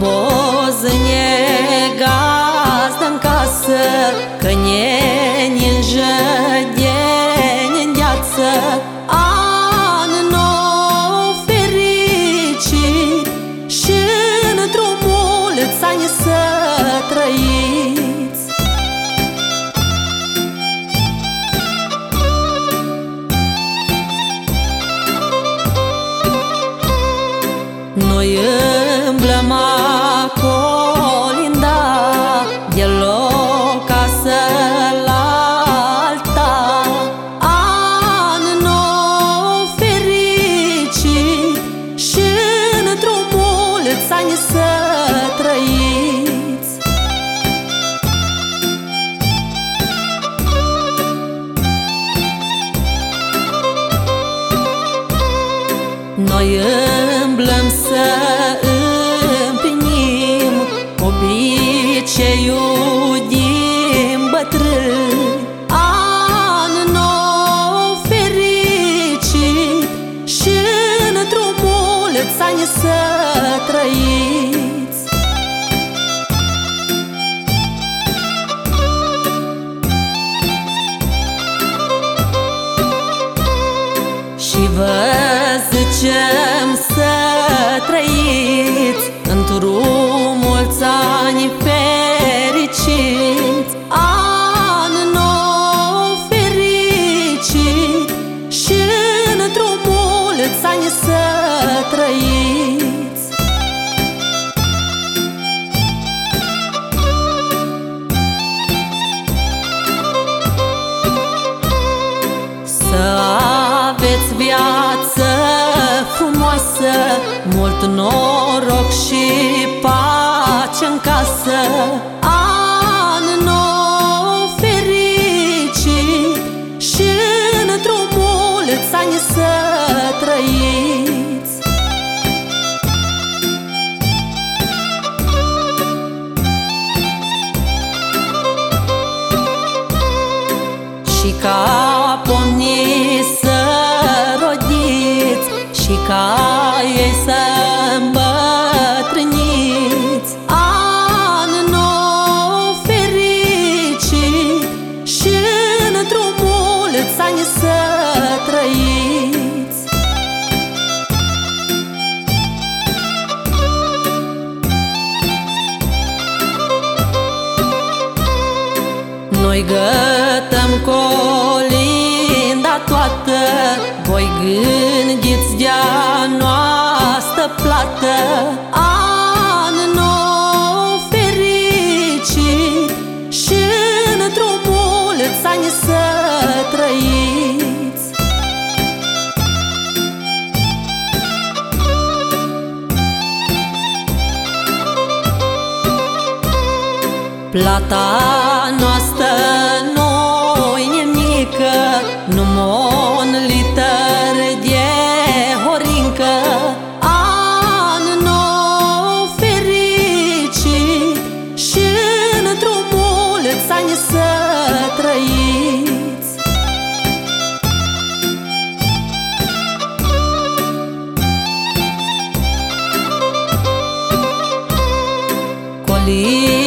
Bozne gazdam kasër Kë një një zhëdje një njacër Anë ferici Și në trumul ca një Noi îmblămăm Noi îmblăm să împlinim Obiceiul din bătrân An nou fericit Și într-un mulți ani să trăiți. Și vă zicem să trăiți Într-un mulți țani fericiți An nou fericit Și într-un mulți ani să trăiți în casă An nou fericit Și într-un mulți ani să trăiți. Și ca pomnii să rodiți Și ca Noi gătăm colinda toată Voi gândiți de-a noastră plată Plata noastră noi e mică Numai un liter de horincă. An nou fericit Și într-un mulț ani să trăiți. Colii